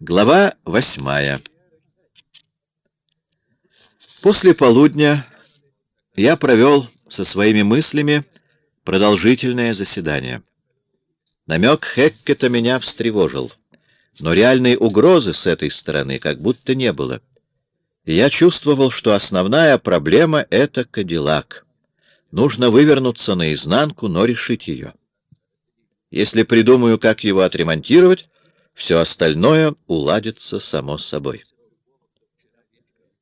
Глава восьмая После полудня я провел со своими мыслями продолжительное заседание. Намек Хеккета меня встревожил, но реальной угрозы с этой стороны как будто не было. И я чувствовал, что основная проблема — это Кадиллак. Нужно вывернуться наизнанку, но решить ее. Если придумаю, как его отремонтировать, все остальное уладится само собой.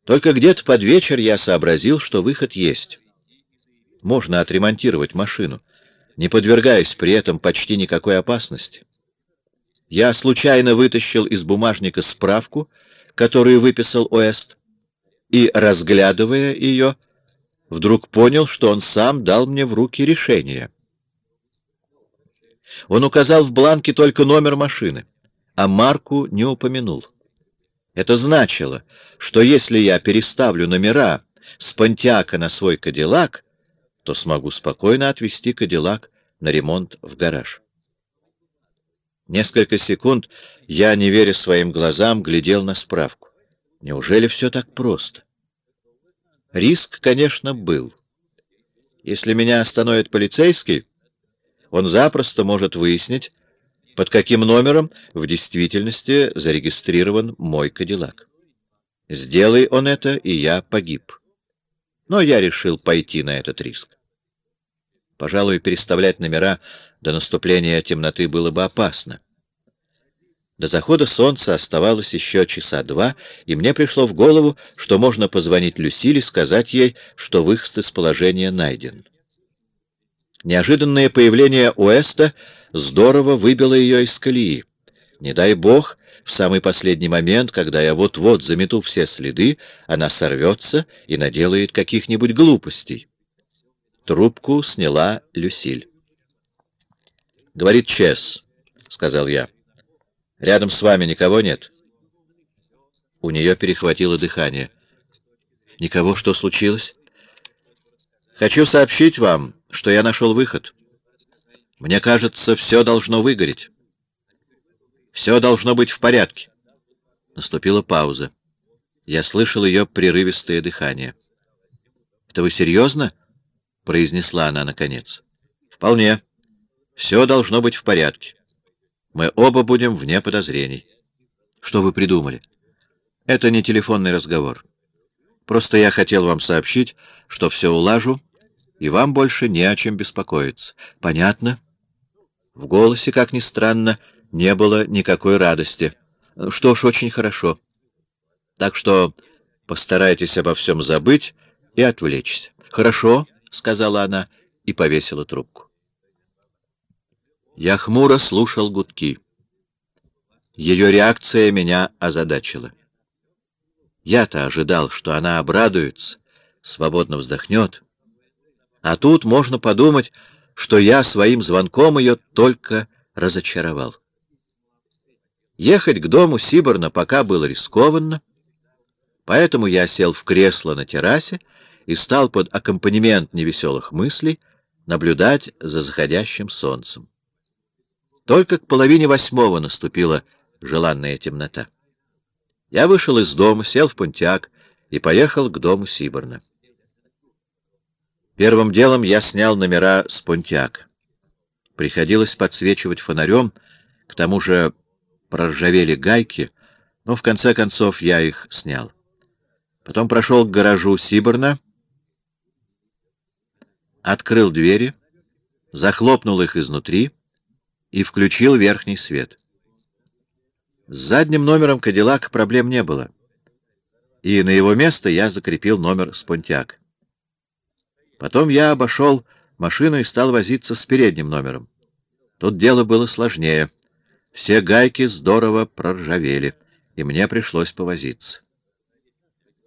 Только где-то под вечер я сообразил, что выход есть. Можно отремонтировать машину, не подвергаясь при этом почти никакой опасности. Я случайно вытащил из бумажника справку, которую выписал Уэст, и, разглядывая ее, вдруг понял, что он сам дал мне в руки решение. Он указал в бланке только номер машины, а марку не упомянул. Это значило, что если я переставлю номера с Понтиака на свой Кадиллак, то смогу спокойно отвезти Кадиллак на ремонт в гараж. Несколько секунд я, не веря своим глазам, глядел на справку. Неужели все так просто? Риск, конечно, был. Если меня остановит полицейский, он запросто может выяснить, под каким номером в действительности зарегистрирован мой Кадиллак. Сделай он это, и я погиб. Но я решил пойти на этот риск. Пожалуй, переставлять номера до наступления темноты было бы опасно. До захода солнца оставалось еще часа два, и мне пришло в голову, что можно позвонить Люсиле сказать ей, что выход из положения найден. Неожиданное появление Уэста здорово выбило ее из колеи. Не дай бог, в самый последний момент, когда я вот-вот замету все следы, она сорвется и наделает каких-нибудь глупостей. Трубку сняла Люсиль. — Говорит Чес, — сказал я. — Рядом с вами никого нет? У нее перехватило дыхание. — Никого, что случилось? — Хочу сообщить вам, что я нашел выход. Мне кажется, все должно выгореть. Все должно быть в порядке. Наступила пауза. Я слышал ее прерывистое дыхание. — Это вы серьезно? — произнесла она наконец. — Вполне. Все должно быть в порядке. Мы оба будем вне подозрений. — Что вы придумали? — Это не телефонный разговор. Просто я хотел вам сообщить, что все улажу, и вам больше не о чем беспокоиться. Понятно? В голосе, как ни странно, не было никакой радости. Что ж, очень хорошо. Так что постарайтесь обо всем забыть и отвлечься. Хорошо, — сказала она и повесила трубку. Я хмуро слушал гудки. Ее реакция меня озадачила. Я-то ожидал, что она обрадуется, свободно вздохнет, а тут можно подумать, что я своим звонком ее только разочаровал. Ехать к дому Сиборна пока было рискованно, поэтому я сел в кресло на террасе и стал под аккомпанемент невеселых мыслей наблюдать за заходящим солнцем. Только к половине восьмого наступила желанная темнота. Я вышел из дома, сел в пунтяк и поехал к дому Сиборна. Первым делом я снял номера с Понтиак. Приходилось подсвечивать фонарем, к тому же проржавели гайки, но в конце концов я их снял. Потом прошел к гаражу Сиборна, открыл двери, захлопнул их изнутри и включил верхний свет. С задним номером Кадиллак проблем не было, и на его место я закрепил номер с Понтиак. Потом я обошел машину и стал возиться с передним номером. Тут дело было сложнее. Все гайки здорово проржавели, и мне пришлось повозиться.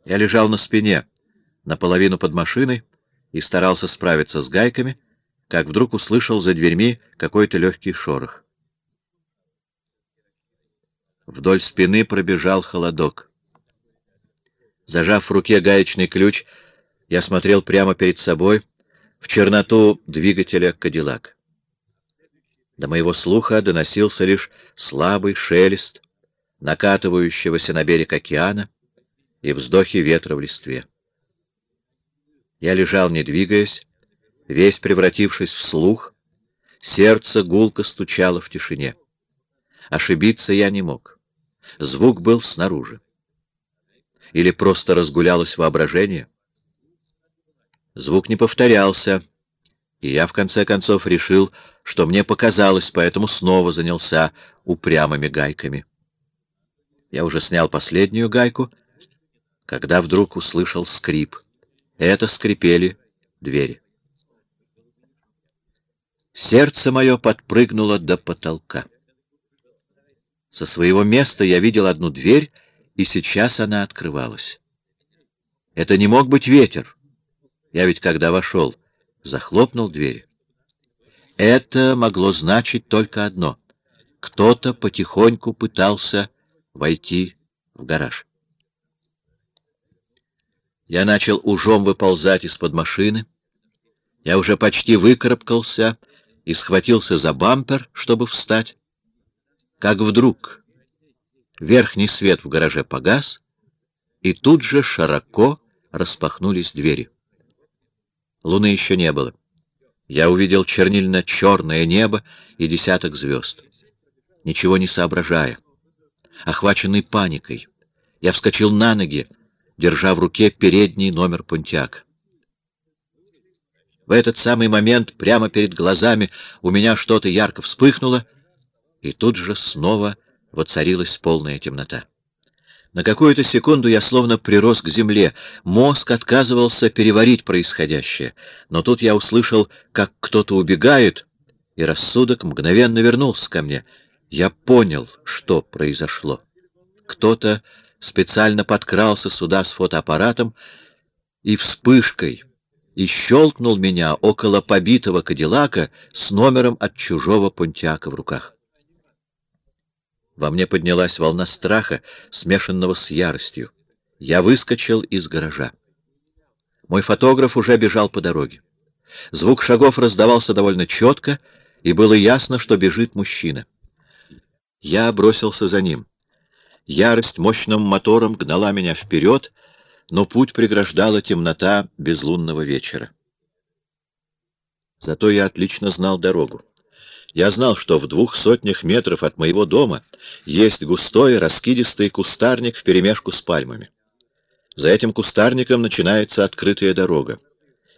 Я лежал на спине, наполовину под машиной, и старался справиться с гайками, как вдруг услышал за дверьми какой-то легкий шорох. Вдоль спины пробежал холодок. Зажав в руке гаечный ключ, я смотрел прямо перед собой в черноту двигателя «Кадиллак». До моего слуха доносился лишь слабый шелест, накатывающегося на берег океана и вздохи ветра в листве. Я лежал, не двигаясь, весь превратившись в слух, сердце гулко стучало в тишине. Ошибиться я не мог. Звук был снаружи. Или просто разгулялось воображение? Звук не повторялся, и я в конце концов решил, что мне показалось, поэтому снова занялся упрямыми гайками. Я уже снял последнюю гайку, когда вдруг услышал скрип. Это скрипели двери. Сердце мое подпрыгнуло до потолка. Со своего места я видел одну дверь, и сейчас она открывалась. Это не мог быть ветер. Я ведь, когда вошел, захлопнул дверь. Это могло значить только одно. Кто-то потихоньку пытался войти в гараж. Я начал ужом выползать из-под машины. Я уже почти выкарабкался и схватился за бампер, чтобы встать. Как вдруг верхний свет в гараже погас, и тут же широко распахнулись двери. Луны еще не было. Я увидел чернильно-черное небо и десяток звезд. Ничего не соображая, охваченный паникой, я вскочил на ноги, держа в руке передний номер Пунтиак. В этот самый момент прямо перед глазами у меня что-то ярко вспыхнуло, и тут же снова воцарилась полная темнота. На какую-то секунду я словно прирос к земле, мозг отказывался переварить происходящее, но тут я услышал, как кто-то убегает, и рассудок мгновенно вернулся ко мне. Я понял, что произошло. Кто-то специально подкрался сюда с фотоаппаратом и вспышкой и щелкнул меня около побитого кадиллака с номером от чужого пунтяка в руках. Во мне поднялась волна страха, смешанного с яростью. Я выскочил из гаража. Мой фотограф уже бежал по дороге. Звук шагов раздавался довольно четко, и было ясно, что бежит мужчина. Я бросился за ним. Ярость мощным мотором гнала меня вперед, но путь преграждала темнота безлунного вечера. Зато я отлично знал дорогу. Я знал, что в двух сотнях метров от моего дома есть густой раскидистый кустарник вперемешку с пальмами. За этим кустарником начинается открытая дорога,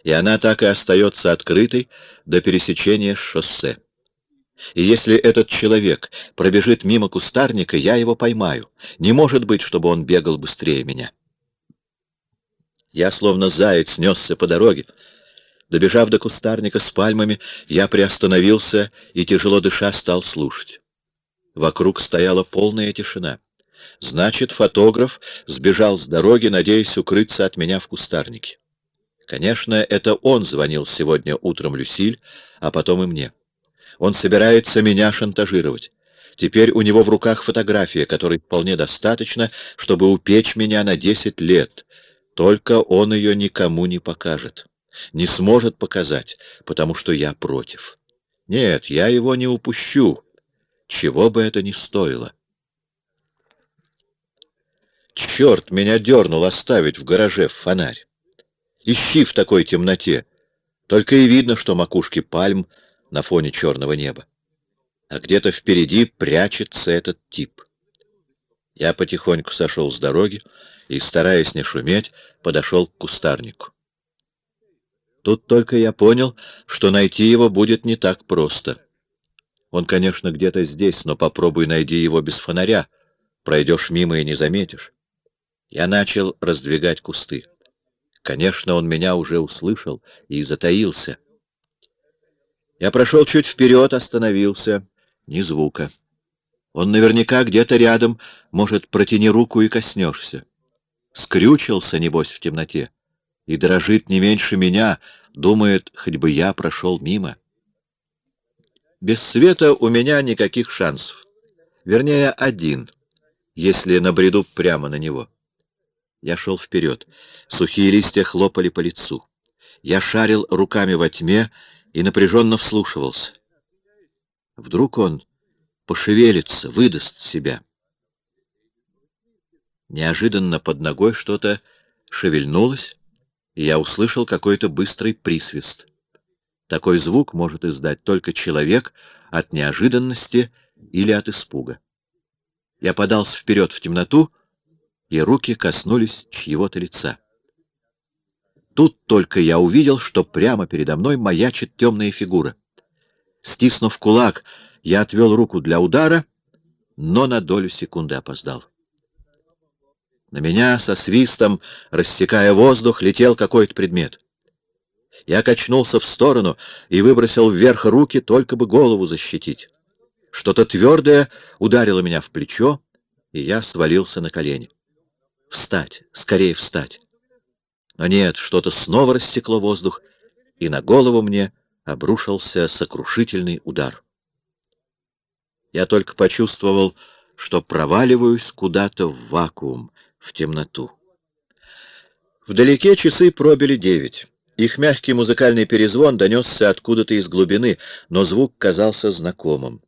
и она так и остается открытой до пересечения шоссе. И если этот человек пробежит мимо кустарника, я его поймаю. Не может быть, чтобы он бегал быстрее меня. Я, словно заяц, несся по дороге. Добежав до кустарника с пальмами, я приостановился и, тяжело дыша, стал слушать. Вокруг стояла полная тишина. Значит, фотограф сбежал с дороги, надеясь укрыться от меня в кустарнике. Конечно, это он звонил сегодня утром Люсиль, а потом и мне. Он собирается меня шантажировать. Теперь у него в руках фотография, которой вполне достаточно, чтобы упечь меня на десять лет. Только он ее никому не покажет. Не сможет показать, потому что я против. Нет, я его не упущу, чего бы это ни стоило. Черт, меня дернул оставить в гараже фонарь. Ищи в такой темноте. Только и видно, что макушки пальм на фоне черного неба. А где-то впереди прячется этот тип. Я потихоньку сошел с дороги и, стараясь не шуметь, подошел к кустарнику. Тут только я понял, что найти его будет не так просто. Он, конечно, где-то здесь, но попробуй найди его без фонаря. Пройдешь мимо и не заметишь. Я начал раздвигать кусты. Конечно, он меня уже услышал и затаился. Я прошел чуть вперед, остановился. Ни звука. Он наверняка где-то рядом, может, протяни руку и коснешься. Скрючился, небось, в темноте. И дрожит не меньше меня, думает, хоть бы я прошел мимо. Без света у меня никаких шансов. Вернее, один, если набреду прямо на него. Я шел вперед. Сухие листья хлопали по лицу. Я шарил руками во тьме и напряженно вслушивался. Вдруг он пошевелится, выдаст себя. Неожиданно под ногой что-то шевельнулось, и я услышал какой-то быстрый присвист. Такой звук может издать только человек от неожиданности или от испуга. Я подался вперед в темноту, и руки коснулись чьего-то лица. Тут только я увидел, что прямо передо мной маячит темная фигура. Стиснув кулак, я отвел руку для удара, но на долю секунды опоздал. На меня со свистом, рассекая воздух, летел какой-то предмет. Я качнулся в сторону и выбросил вверх руки, только бы голову защитить. Что-то твердое ударило меня в плечо, и я свалился на колени. Встать, скорее встать. Но нет, что-то снова рассекло воздух, и на голову мне обрушился сокрушительный удар. Я только почувствовал, что проваливаюсь куда-то в вакуум, в темноту. Вдалеке часы пробили девять. Их мягкий музыкальный перезвон донесся откуда-то из глубины, но звук казался знакомым.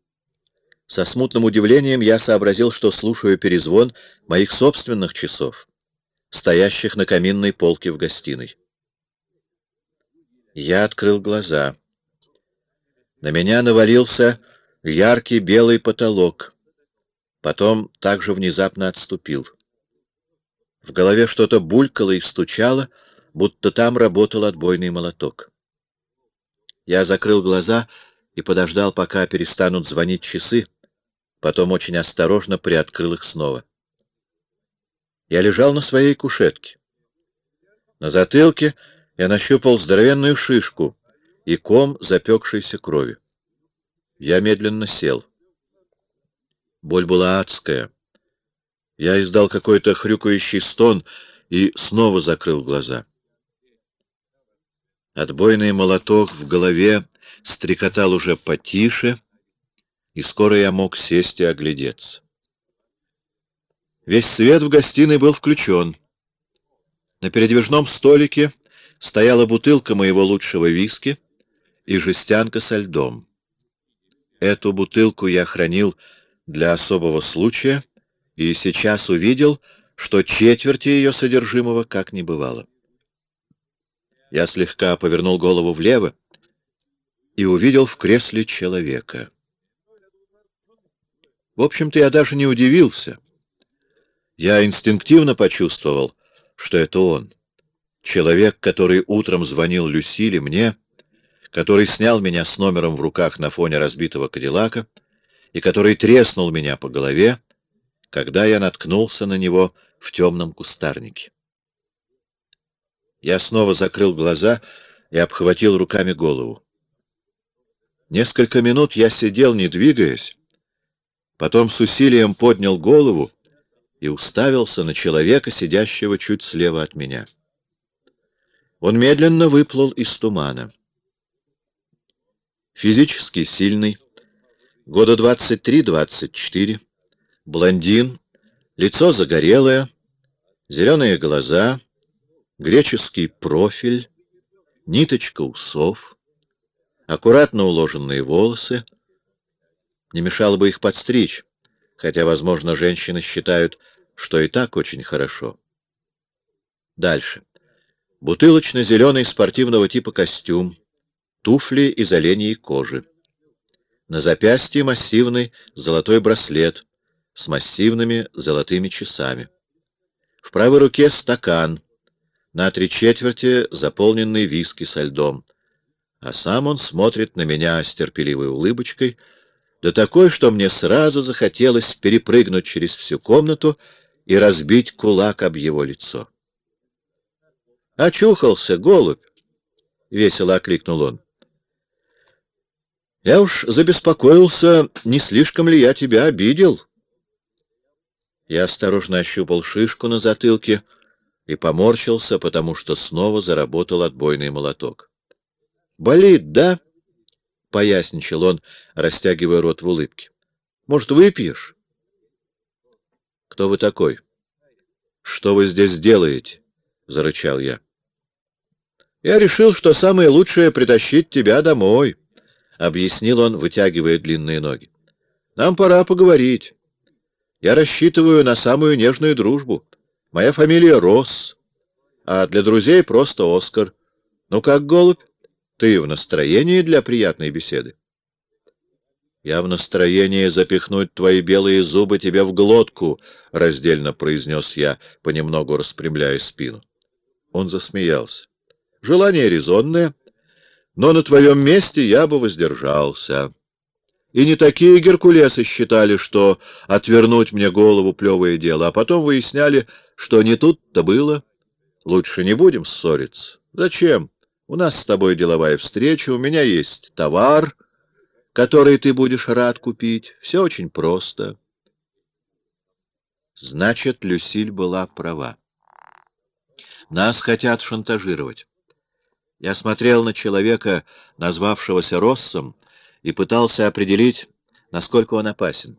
Со смутным удивлением я сообразил, что слушаю перезвон моих собственных часов, стоящих на каминной полке в гостиной. Я открыл глаза. На меня навалился яркий белый потолок, потом также внезапно отступил. В голове что-то булькало и стучало, будто там работал отбойный молоток. Я закрыл глаза и подождал, пока перестанут звонить часы, потом очень осторожно приоткрыл их снова. Я лежал на своей кушетке. На затылке я нащупал здоровенную шишку и ком запекшейся крови. Я медленно сел. Боль была адская. Я издал какой-то хрюкающий стон и снова закрыл глаза. Отбойный молоток в голове стрекотал уже потише, и скоро я мог сесть и оглядеться. Весь свет в гостиной был включен. На передвижном столике стояла бутылка моего лучшего виски и жестянка со льдом. Эту бутылку я хранил для особого случая и сейчас увидел, что четверти ее содержимого как не бывало. Я слегка повернул голову влево и увидел в кресле человека. В общем-то, я даже не удивился. Я инстинктивно почувствовал, что это он. Человек, который утром звонил Люсиле, мне, который снял меня с номером в руках на фоне разбитого кадиллака и который треснул меня по голове, когда я наткнулся на него в темном кустарнике. Я снова закрыл глаза и обхватил руками голову. Несколько минут я сидел, не двигаясь, потом с усилием поднял голову и уставился на человека, сидящего чуть слева от меня. Он медленно выплыл из тумана. Физически сильный, года двадцать три-двадцать четыре, блондин, лицо загорелое, зеленые глаза, греческий профиль, ниточка усов, аккуратно уложенные волосы. Не мешало бы их подстричь, хотя, возможно, женщины считают, что и так очень хорошо. Дальше. Бутылочно-зеленый спортивного типа костюм, туфли из оленьей кожи. На запястье массивный золотой браслет с массивными золотыми часами. В правой руке стакан, на три четверти заполненный виски со льдом. А сам он смотрит на меня с терпеливой улыбочкой, да такой, что мне сразу захотелось перепрыгнуть через всю комнату и разбить кулак об его лицо. «Очухался, голубь!» — весело окликнул он. «Я уж забеспокоился, не слишком ли я тебя обидел?» Я осторожно ощупал шишку на затылке и поморщился, потому что снова заработал отбойный молоток. «Болит, да?» — поясничал он, растягивая рот в улыбке. «Может, выпьешь?» «Кто вы такой?» «Что вы здесь делаете?» — зарычал я. «Я решил, что самое лучшее — притащить тебя домой», — объяснил он, вытягивая длинные ноги. «Нам пора поговорить. Я рассчитываю на самую нежную дружбу. Моя фамилия Росс, а для друзей просто Оскар. Ну как, голубь, ты в настроении для приятной беседы? Я в настроении запихнуть твои белые зубы тебе в глотку, — раздельно произнес я, понемногу распрямляя спину. Он засмеялся. Желание резонное, но на твоем месте я бы воздержался. И не такие геркулесы считали, что отвернуть мне голову — плевое дело, а потом выясняли, что не тут-то было. Лучше не будем ссориться. Зачем? У нас с тобой деловая встреча, у меня есть товар, который ты будешь рад купить. Все очень просто. Значит, Люсиль была права. Нас хотят шантажировать. Я смотрел на человека, назвавшегося Россом, и пытался определить, насколько он опасен.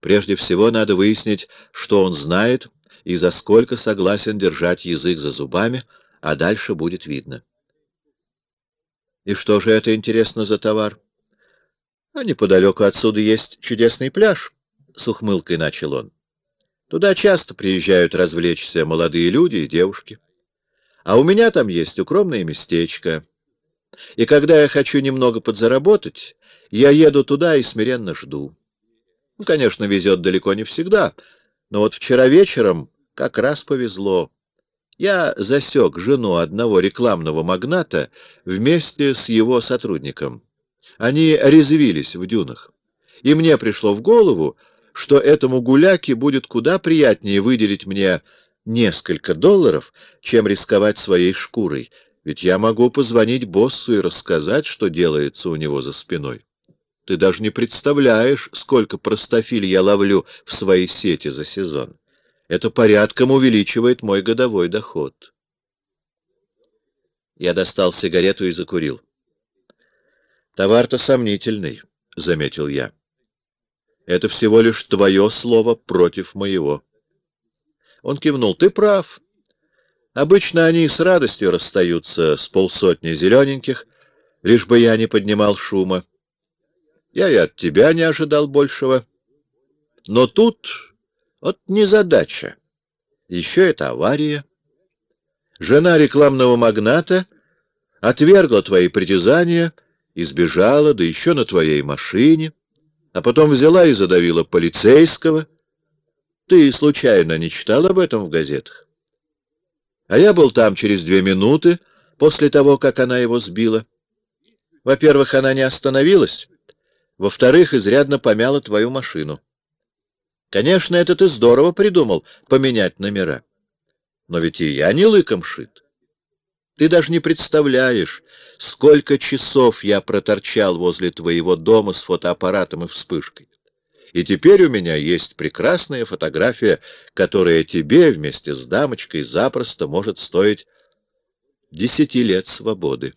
Прежде всего надо выяснить, что он знает и за сколько согласен держать язык за зубами, а дальше будет видно. И что же это, интересно, за товар? А неподалеку отсюда есть чудесный пляж, — с ухмылкой начал он. Туда часто приезжают развлечься молодые люди и девушки. А у меня там есть укромное местечко. И когда я хочу немного подзаработать, я еду туда и смиренно жду. Ну, конечно, везет далеко не всегда, но вот вчера вечером как раз повезло. Я засек жену одного рекламного магната вместе с его сотрудником. Они резвились в дюнах. И мне пришло в голову, что этому гуляке будет куда приятнее выделить мне несколько долларов, чем рисковать своей шкурой, ведь я могу позвонить боссу и рассказать, что делается у него за спиной. Ты даже не представляешь, сколько простофиль я ловлю в своей сети за сезон. Это порядком увеличивает мой годовой доход. Я достал сигарету и закурил. Товар-то сомнительный, — заметил я. Это всего лишь твое слово против моего. Он кивнул. Ты прав. Обычно они с радостью расстаются с полсотни зелененьких, лишь бы я не поднимал шума. Я и от тебя не ожидал большего. Но тут вот незадача. Еще это авария. Жена рекламного магната отвергла твои притязания — избежала, да еще на твоей машине, а потом взяла и задавила полицейского. Ты случайно не читал об этом в газетах? А я был там через две минуты после того, как она его сбила. Во-первых, она не остановилась. Во-вторых, изрядно помяла твою машину. Конечно, это ты здорово придумал — поменять номера. Но ведь и я не лыком шит. Ты даже не представляешь, сколько часов я проторчал возле твоего дома с фотоаппаратом и вспышкой. И теперь у меня есть прекрасная фотография, которая тебе вместе с дамочкой запросто может стоить десяти лет свободы.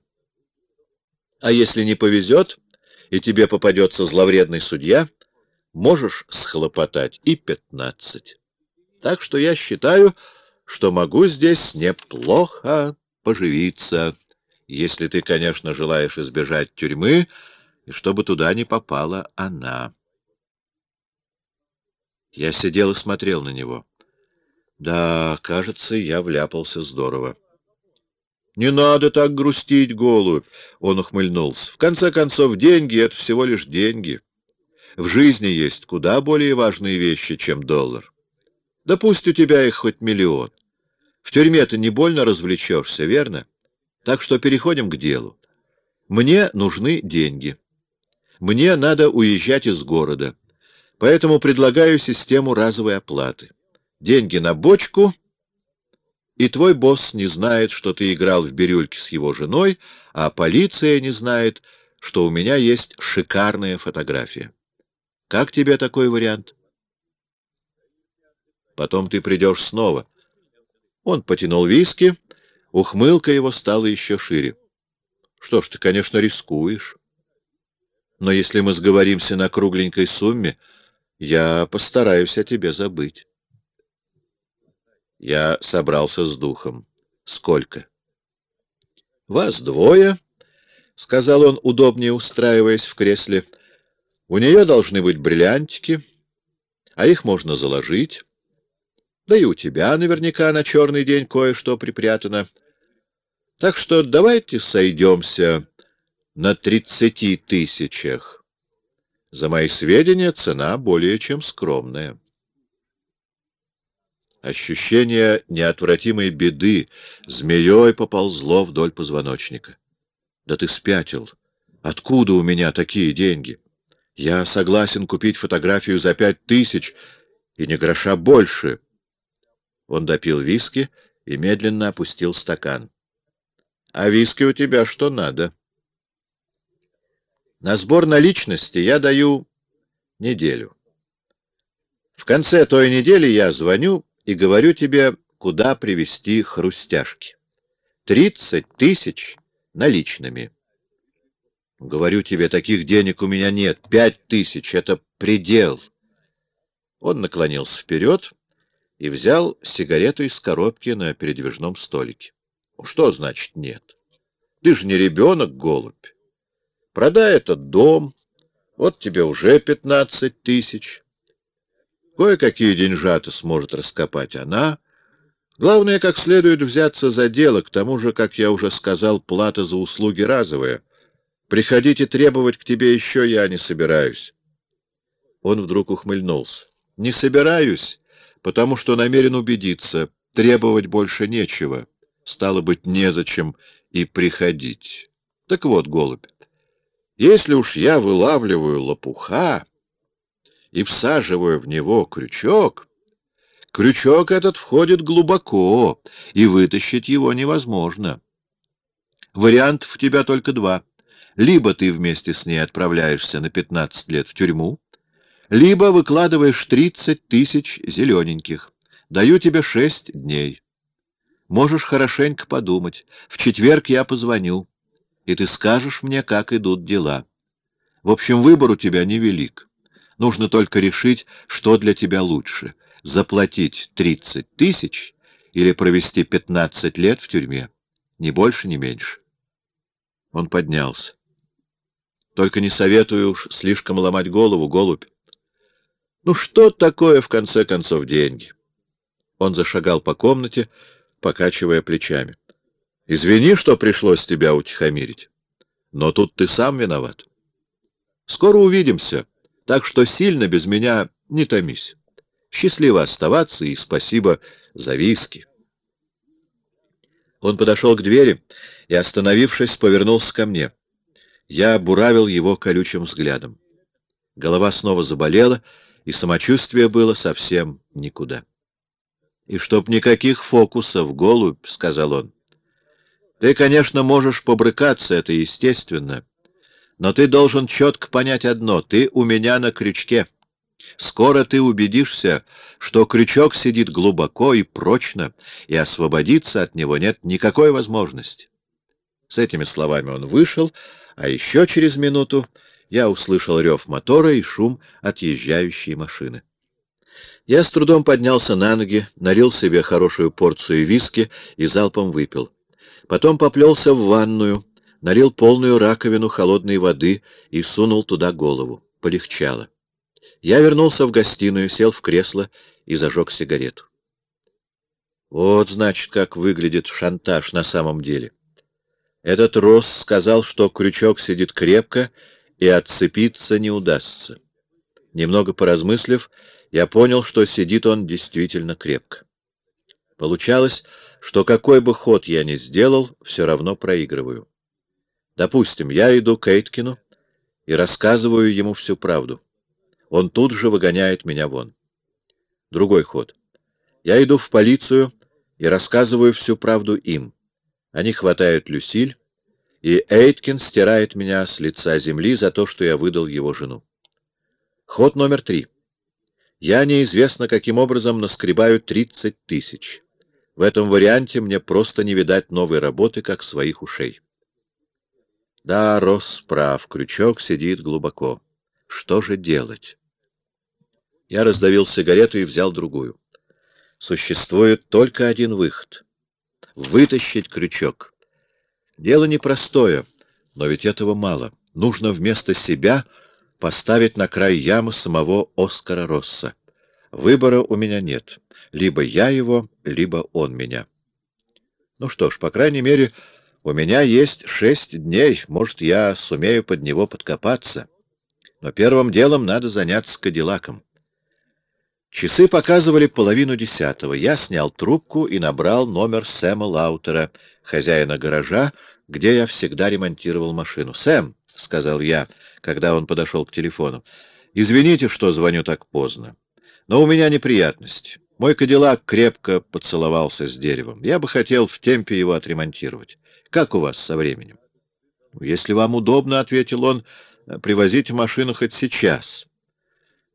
А если не повезет, и тебе попадется зловредный судья, можешь схлопотать и пятнадцать. Так что я считаю, что могу здесь неплохо поживиться, если ты, конечно, желаешь избежать тюрьмы, и чтобы туда не попала она. Я сидел и смотрел на него. Да, кажется, я вляпался здорово. — Не надо так грустить, голубь! — он ухмыльнулся. — В конце концов, деньги — это всего лишь деньги. В жизни есть куда более важные вещи, чем доллар. Да пусть у тебя их хоть миллион. В тюрьме-то не больно развлечешься, верно? Так что переходим к делу. Мне нужны деньги. Мне надо уезжать из города. Поэтому предлагаю систему разовой оплаты. Деньги на бочку, и твой босс не знает, что ты играл в бирюльке с его женой, а полиция не знает, что у меня есть шикарная фотография. Как тебе такой вариант? Потом ты придешь снова. Он потянул виски, ухмылка его стала еще шире. Что ж, ты, конечно, рискуешь. Но если мы сговоримся на кругленькой сумме, я постараюсь о тебе забыть. Я собрался с духом. Сколько? — Вас двое, — сказал он, удобнее устраиваясь в кресле. — У нее должны быть бриллиантики, а их можно заложить. Да и у тебя наверняка на черный день кое-что припрятано. Так что давайте сойдемся на тридцати тысячах. За мои сведения цена более чем скромная. Ощущение неотвратимой беды змеей поползло вдоль позвоночника. Да ты спятил. Откуда у меня такие деньги? Я согласен купить фотографию за пять тысяч и не гроша больше. Он допил виски и медленно опустил стакан. — А виски у тебя что надо? На сбор наличности я даю неделю. В конце той недели я звоню и говорю тебе, куда привезти хрустяшки. Тридцать тысяч наличными. Говорю тебе, таких денег у меня нет. Пять тысяч — это предел. Он наклонился вперед и взял сигарету из коробки на передвижном столике. Что значит нет? Ты же не ребенок, голубь. Продай этот дом, вот тебе уже пятнадцать тысяч. Кое-какие деньжата сможет раскопать она. Главное, как следует взяться за дело, к тому же, как я уже сказал, плата за услуги разовая. Приходите требовать к тебе еще я не собираюсь. Он вдруг ухмыльнулся. Не собираюсь, потому что намерен убедиться, требовать больше нечего. Стало быть, незачем и приходить. Так вот, голубь, если уж я вылавливаю лопуха и всаживаю в него крючок, крючок этот входит глубоко, и вытащить его невозможно. Вариантов у тебя только два. Либо ты вместе с ней отправляешься на пятнадцать лет в тюрьму, либо выкладываешь тридцать тысяч зелененьких. Даю тебе шесть дней. Можешь хорошенько подумать. В четверг я позвоню и ты скажешь мне, как идут дела. В общем, выбор у тебя невелик. Нужно только решить, что для тебя лучше — заплатить тридцать тысяч или провести пятнадцать лет в тюрьме. Ни больше, ни меньше. Он поднялся. Только не советую уж слишком ломать голову, голубь. Ну что такое, в конце концов, деньги? Он зашагал по комнате, покачивая плечами. Извини, что пришлось тебя утихомирить. Но тут ты сам виноват. Скоро увидимся, так что сильно без меня не томись. Счастливо оставаться и спасибо за виски. Он подошел к двери и, остановившись, повернулся ко мне. Я буравил его колючим взглядом. Голова снова заболела, и самочувствие было совсем никуда. — И чтоб никаких фокусов, голубь, — сказал он. Ты, конечно, можешь побрыкаться, это естественно. Но ты должен четко понять одно — ты у меня на крючке. Скоро ты убедишься, что крючок сидит глубоко и прочно, и освободиться от него нет никакой возможности. С этими словами он вышел, а еще через минуту я услышал рев мотора и шум отъезжающей машины. Я с трудом поднялся на ноги, налил себе хорошую порцию виски и залпом выпил. Потом поплелся в ванную, налил полную раковину холодной воды и сунул туда голову. Полегчало. Я вернулся в гостиную, сел в кресло и зажег сигарету. Вот, значит, как выглядит шантаж на самом деле. Этот Росс сказал, что крючок сидит крепко и отцепиться не удастся. Немного поразмыслив, я понял, что сидит он действительно крепко. Получалось, что какой бы ход я ни сделал, все равно проигрываю. Допустим, я иду к Эйткину и рассказываю ему всю правду. Он тут же выгоняет меня вон. Другой ход. Я иду в полицию и рассказываю всю правду им. Они хватают Люсиль, и Эйткин стирает меня с лица земли за то, что я выдал его жену. Ход номер три. Я неизвестно каким образом наскребаю тридцать тысяч. В этом варианте мне просто не видать новой работы, как своих ушей. Да, Росс прав, крючок сидит глубоко. Что же делать? Я раздавил сигарету и взял другую. Существует только один выход — вытащить крючок. Дело непростое, но ведь этого мало. Нужно вместо себя поставить на край ямы самого Оскара Росса. Выбора у меня нет. Либо я его, либо он меня. Ну что ж, по крайней мере, у меня есть шесть дней. Может, я сумею под него подкопаться. Но первым делом надо заняться Кадиллаком. Часы показывали половину десятого. Я снял трубку и набрал номер Сэма Лаутера, хозяина гаража, где я всегда ремонтировал машину. «Сэм», — сказал я, когда он подошел к телефону, — «извините, что звоню так поздно, но у меня неприятность. Мой кадиллак крепко поцеловался с деревом. Я бы хотел в темпе его отремонтировать. Как у вас со временем?» «Если вам удобно», — ответил он, — «привозите машину хоть сейчас».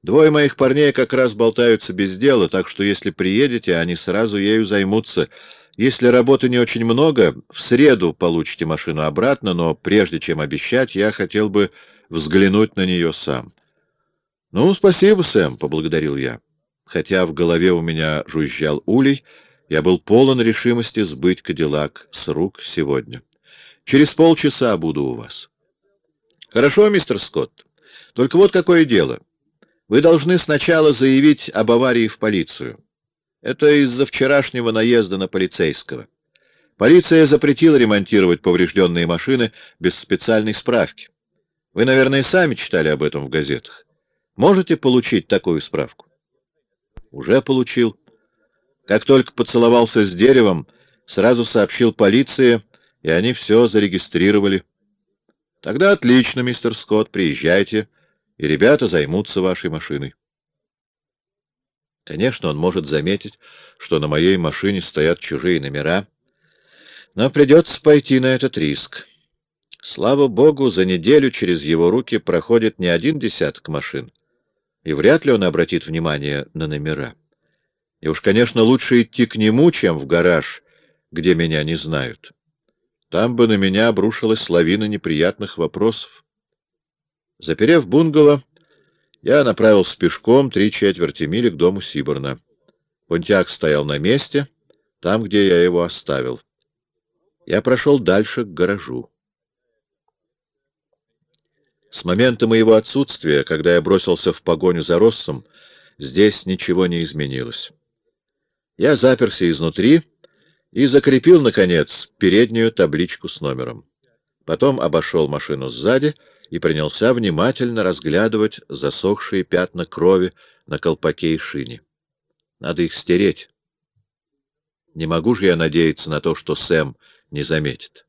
Двое моих парней как раз болтаются без дела, так что если приедете, они сразу ею займутся. Если работы не очень много, в среду получите машину обратно, но прежде чем обещать, я хотел бы взглянуть на нее сам. — Ну, спасибо, Сэм, — поблагодарил я. Хотя в голове у меня жужжал улей, я был полон решимости сбыть Кадиллак с рук сегодня. Через полчаса буду у вас. — Хорошо, мистер Скотт. Только вот какое дело. Вы должны сначала заявить об аварии в полицию. Это из-за вчерашнего наезда на полицейского. Полиция запретила ремонтировать поврежденные машины без специальной справки. Вы, наверное, сами читали об этом в газетах. Можете получить такую справку? Уже получил. Как только поцеловался с деревом, сразу сообщил полиции, и они все зарегистрировали. Тогда отлично, мистер Скотт, приезжайте и ребята займутся вашей машиной. Конечно, он может заметить, что на моей машине стоят чужие номера, но придется пойти на этот риск. Слава богу, за неделю через его руки проходит не один десяток машин, и вряд ли он обратит внимание на номера. И уж, конечно, лучше идти к нему, чем в гараж, где меня не знают. Там бы на меня обрушилась лавина неприятных вопросов. Заперев бунгало, я направился пешком три четверти мили к дому Сиборна. Понтяк стоял на месте, там, где я его оставил. Я прошел дальше к гаражу. С момента моего отсутствия, когда я бросился в погоню за Россом, здесь ничего не изменилось. Я заперся изнутри и закрепил, наконец, переднюю табличку с номером. Потом обошел машину сзади — и принялся внимательно разглядывать засохшие пятна крови на колпаке и шине. Надо их стереть. Не могу же я надеяться на то, что Сэм не заметит.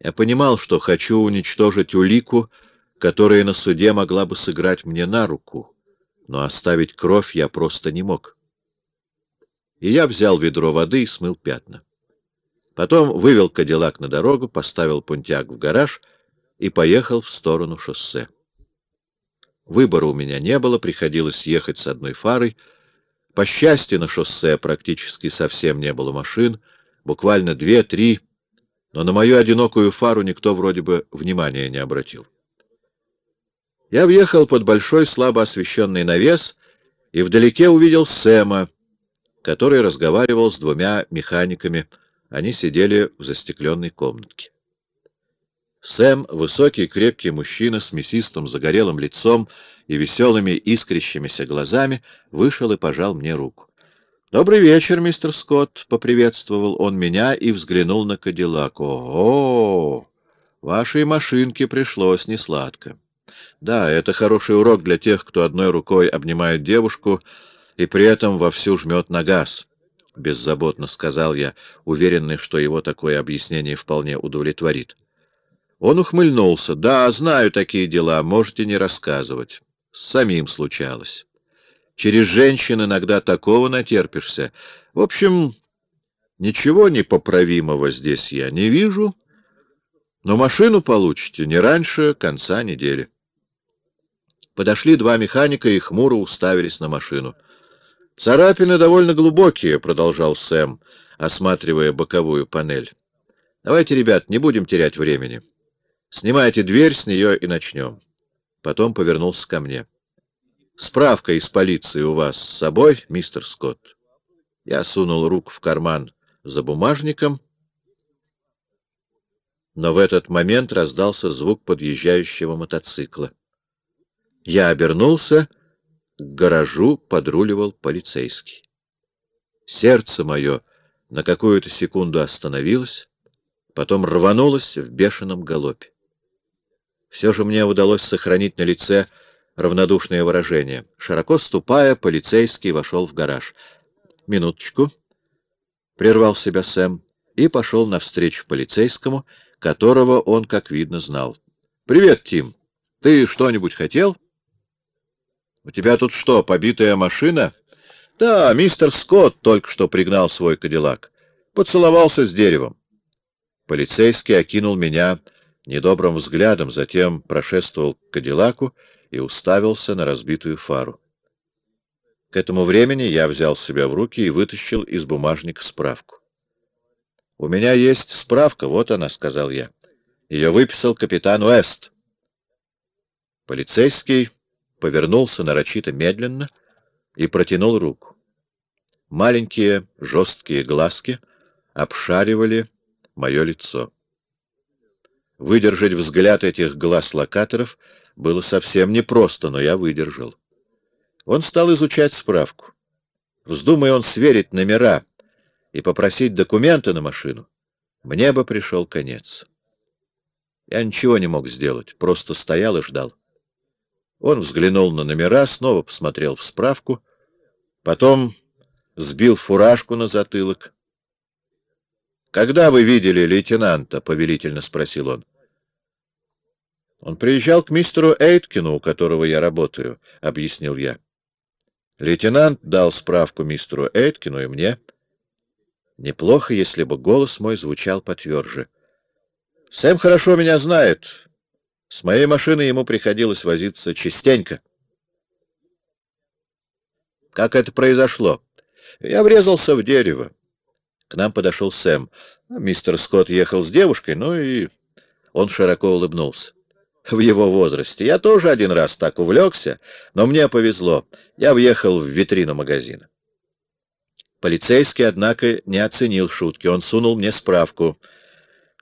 Я понимал, что хочу уничтожить улику, которая на суде могла бы сыграть мне на руку, но оставить кровь я просто не мог. И я взял ведро воды и смыл пятна. Потом вывел Кадиллак на дорогу, поставил пунтяк в гараж — и поехал в сторону шоссе. Выбора у меня не было, приходилось ехать с одной фарой. По счастью, на шоссе практически совсем не было машин, буквально две-три, но на мою одинокую фару никто вроде бы внимания не обратил. Я въехал под большой слабо освещенный навес и вдалеке увидел Сэма, который разговаривал с двумя механиками. Они сидели в застекленной комнатке. Сэм, высокий крепкий мужчина с мясистым загорелым лицом и веселыми искрящимися глазами, вышел и пожал мне руку. — Добрый вечер, мистер Скотт, — поприветствовал он меня и взглянул на Кадиллак. — О, вашей машинке пришлось несладко. Да, это хороший урок для тех, кто одной рукой обнимает девушку и при этом вовсю жмет на газ. — беззаботно сказал я, уверенный, что его такое объяснение вполне удовлетворит. Он ухмыльнулся. «Да, знаю такие дела, можете не рассказывать. С самим случалось. Через женщин иногда такого натерпишься. В общем, ничего непоправимого здесь я не вижу, но машину получите не раньше конца недели». Подошли два механика и хмуро уставились на машину. «Царапины довольно глубокие», — продолжал Сэм, осматривая боковую панель. «Давайте, ребят, не будем терять времени». Снимайте дверь с нее и начнем. Потом повернулся ко мне. Справка из полиции у вас с собой, мистер Скотт? Я сунул руку в карман за бумажником, но в этот момент раздался звук подъезжающего мотоцикла. Я обернулся к гаражу подруливал полицейский. Сердце мое на какую-то секунду остановилось, потом рванулось в бешеном галопе. Все же мне удалось сохранить на лице равнодушное выражение. Широко ступая, полицейский вошел в гараж. «Минуточку», — прервал себя Сэм и пошел навстречу полицейскому, которого он, как видно, знал. «Привет, Тим. Ты что-нибудь хотел?» «У тебя тут что, побитая машина?» «Да, мистер Скотт только что пригнал свой кадиллак. Поцеловался с деревом». Полицейский окинул меня недобрым взглядом, затем прошествовал к Кадиллаку и уставился на разбитую фару. К этому времени я взял себя в руки и вытащил из бумажника справку. — У меня есть справка, вот она, — сказал я. Ее выписал капитан Уэст. Полицейский повернулся нарочито медленно и протянул руку. Маленькие жесткие глазки обшаривали мое лицо. Выдержать взгляд этих глаз-локаторов было совсем непросто, но я выдержал. Он стал изучать справку. Вздумай он сверить номера и попросить документы на машину, мне бы пришел конец. Я ничего не мог сделать, просто стоял и ждал. Он взглянул на номера, снова посмотрел в справку, потом сбил фуражку на затылок, «Когда вы видели лейтенанта?» — повелительно спросил он. «Он приезжал к мистеру Эйткину, у которого я работаю», — объяснил я. Лейтенант дал справку мистеру Эйткину и мне. Неплохо, если бы голос мой звучал потверже. «Сэм хорошо меня знает. С моей машиной ему приходилось возиться частенько». «Как это произошло?» «Я врезался в дерево. К нам подошел Сэм. Мистер Скотт ехал с девушкой, ну и... Он широко улыбнулся. В его возрасте. Я тоже один раз так увлекся, но мне повезло. Я въехал в витрину магазина. Полицейский, однако, не оценил шутки. Он сунул мне справку.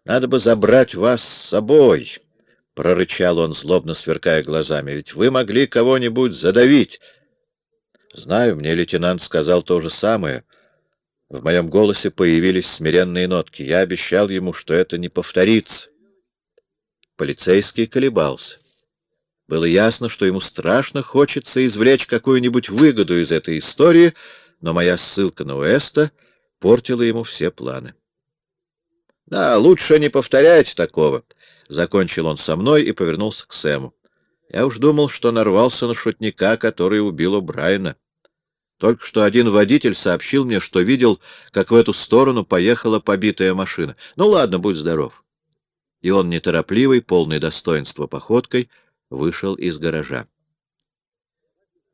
«Надо бы забрать вас с собой», — прорычал он, злобно сверкая глазами. «Ведь вы могли кого-нибудь задавить». «Знаю, мне лейтенант сказал то же самое». В моем голосе появились смиренные нотки. Я обещал ему, что это не повторится. Полицейский колебался. Было ясно, что ему страшно хочется извлечь какую-нибудь выгоду из этой истории, но моя ссылка на Уэста портила ему все планы. — Да, лучше не повторять такого, — закончил он со мной и повернулся к Сэму. Я уж думал, что нарвался на шутника, который убил Брайана. Только что один водитель сообщил мне, что видел, как в эту сторону поехала побитая машина. Ну ладно, будь здоров. И он неторопливый, полный достоинства походкой, вышел из гаража.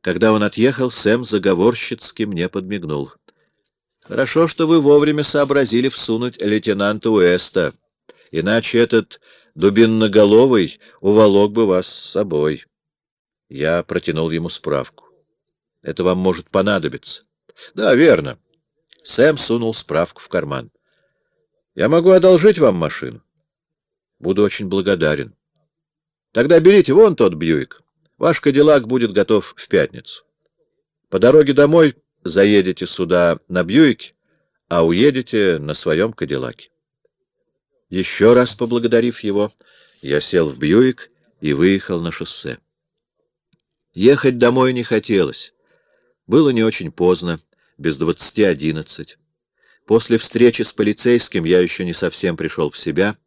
Когда он отъехал, Сэм заговорщицки мне подмигнул. «Хорошо, что вы вовремя сообразили всунуть лейтенанта Уэста, иначе этот дубинноголовый уволок бы вас с собой». Я протянул ему справку. Это вам может понадобиться. Да, верно. Сэм сунул справку в карман. Я могу одолжить вам машину. Буду очень благодарен. Тогда берите вон тот Бьюик. Ваш Кадиллак будет готов в пятницу. По дороге домой заедете сюда на Бьюике, а уедете на своем Кадиллаке. Еще раз поблагодарив его, я сел в Бьюик и выехал на шоссе. Ехать домой не хотелось. Было не очень поздно, без двадцати одиннадцать. После встречи с полицейским я еще не совсем пришел в себя,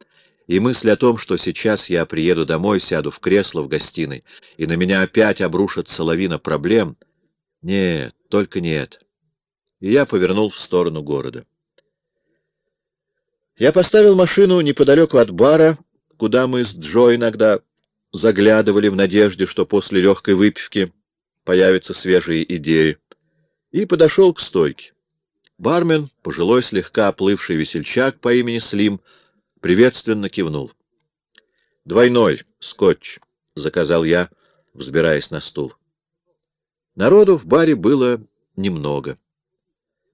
и мысль о том, что сейчас я приеду домой, сяду в кресло в гостиной, и на меня опять обрушится лавина проблем, нет, только не это. И я повернул в сторону города. Я поставил машину неподалеку от бара, куда мы с Джо иногда заглядывали в надежде, что после легкой выпивки появятся свежие идеи, и подошел к стойке. Бармен, пожилой слегка оплывший весельчак по имени Слим, приветственно кивнул. «Двойной, скотч», — заказал я, взбираясь на стул. Народу в баре было немного.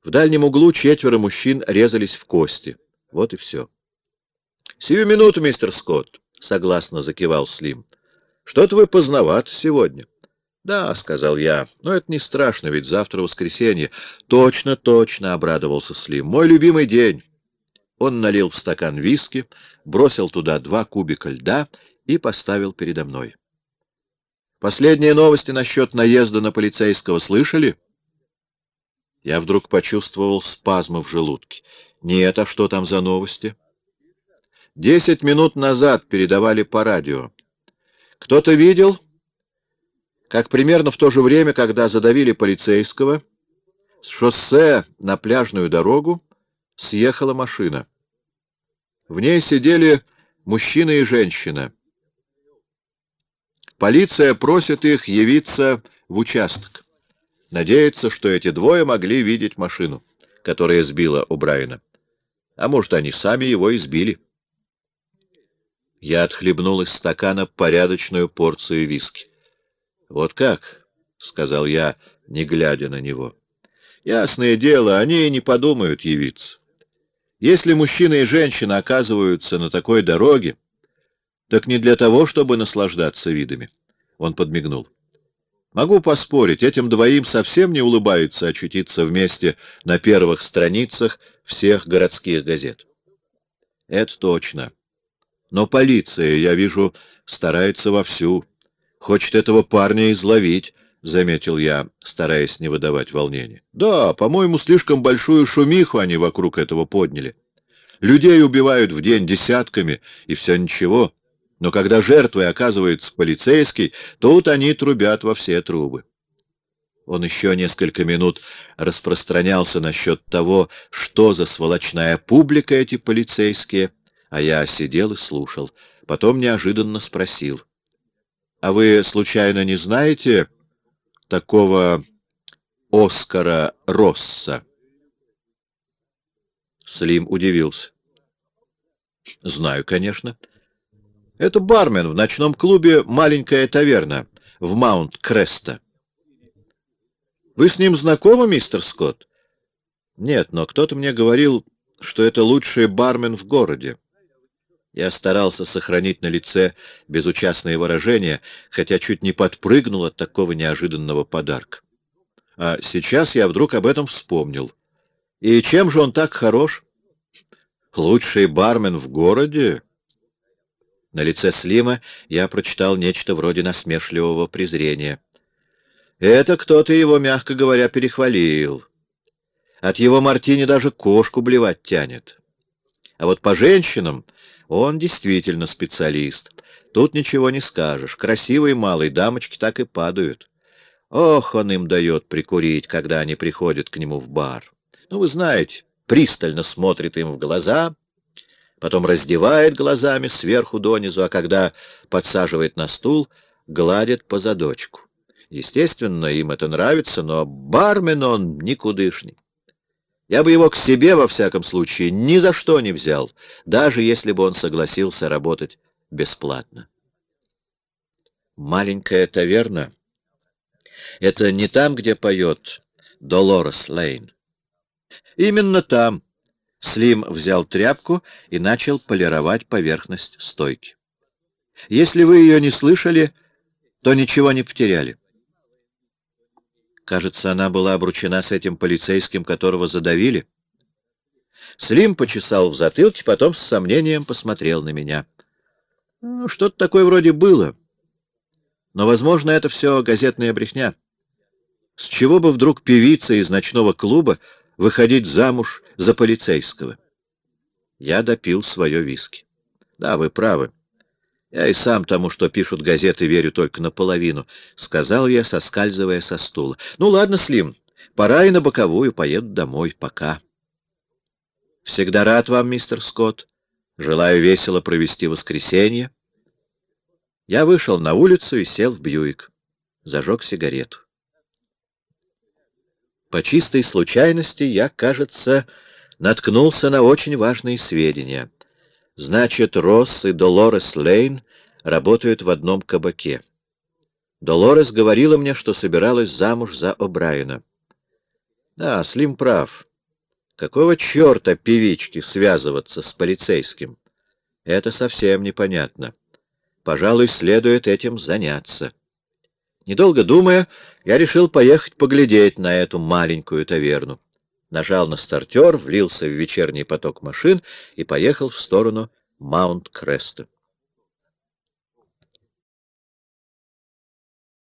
В дальнем углу четверо мужчин резались в кости. Вот и все. — Сию минуту, мистер Скотт, — согласно закивал Слим. — Что-то вы поздновато сегодня. Да, — сказал я, — но это не страшно, ведь завтра воскресенье. Точно, точно, — обрадовался Слим. Мой любимый день. Он налил в стакан виски, бросил туда два кубика льда и поставил передо мной. Последние новости насчет наезда на полицейского слышали? Я вдруг почувствовал спазмы в желудке. Нет, а что там за новости? Десять минут назад передавали по радио. Кто-то видел как примерно в то же время, когда задавили полицейского, с шоссе на пляжную дорогу съехала машина. В ней сидели мужчина и женщина. Полиция просит их явиться в участок. Надеется, что эти двое могли видеть машину, которая сбила у Брайана. А может, они сами его избили. Я отхлебнул из стакана порядочную порцию виски. Вот как, — сказал я, не глядя на него. Ясное дело, они и не подумают явиться. Если мужчина и женщина оказываются на такой дороге, так не для того, чтобы наслаждаться видами. Он подмигнул. Могу поспорить, этим двоим совсем не улыбается очутиться вместе на первых страницах всех городских газет. Это точно. Но полиция, я вижу, старается вовсю. Хочет этого парня изловить, — заметил я, стараясь не выдавать волнения. — Да, по-моему, слишком большую шумиху они вокруг этого подняли. Людей убивают в день десятками, и все ничего. Но когда жертвой оказывается полицейский, тут они трубят во все трубы. Он еще несколько минут распространялся насчет того, что за сволочная публика эти полицейские, а я сидел и слушал. Потом неожиданно спросил — а вы, случайно, не знаете такого Оскара Росса? Слим удивился. Знаю, конечно. Это бармен в ночном клубе «Маленькая таверна» в Маунт-Креста. Вы с ним знакомы, мистер Скотт? Нет, но кто-то мне говорил, что это лучший бармен в городе. Я старался сохранить на лице безучастное выражение, хотя чуть не подпрыгнул от такого неожиданного подарка. А сейчас я вдруг об этом вспомнил. И чем же он так хорош? Лучший бармен в городе? На лице Слима я прочитал нечто вроде насмешливого презрения. Это кто-то его, мягко говоря, перехвалил. От его мартини даже кошку блевать тянет. А вот по женщинам он действительно специалист. Тут ничего не скажешь. Красивые малые дамочки так и падают. Ох, он им дает прикурить, когда они приходят к нему в бар. Ну, вы знаете, пристально смотрит им в глаза, потом раздевает глазами сверху донизу, а когда подсаживает на стул, гладит по задочку. Естественно, им это нравится, но бармен он никудышний. Я бы его к себе, во всяком случае, ни за что не взял, даже если бы он согласился работать бесплатно. Маленькая таверна — это не там, где поет Долорес Лейн. Именно там. Слим взял тряпку и начал полировать поверхность стойки. Если вы ее не слышали, то ничего не потеряли. Кажется, она была обручена с этим полицейским, которого задавили. Слим почесал в затылке, потом с сомнением посмотрел на меня. Ну, Что-то такое вроде было. Но, возможно, это все газетная брехня. С чего бы вдруг певица из ночного клуба выходить замуж за полицейского? Я допил свое виски. Да, вы правы. Я и сам тому, что пишут газеты, верю только наполовину, — сказал я, соскальзывая со стула. — Ну, ладно, Слим, пора и на боковую, поеду домой. Пока. — Всегда рад вам, мистер Скотт. Желаю весело провести воскресенье. Я вышел на улицу и сел в Бьюик. Зажег сигарету. По чистой случайности я, кажется, наткнулся на очень важные сведения — Значит, Росс и Долорес Лейн работают в одном кабаке. Долорес говорила мне, что собиралась замуж за О'Брайена. Да, Слим прав. Какого черта певички связываться с полицейским? Это совсем непонятно. Пожалуй, следует этим заняться. Недолго думая, я решил поехать поглядеть на эту маленькую таверну. Нажал на стартер, влился в вечерний поток машин и поехал в сторону Маунт-Креста.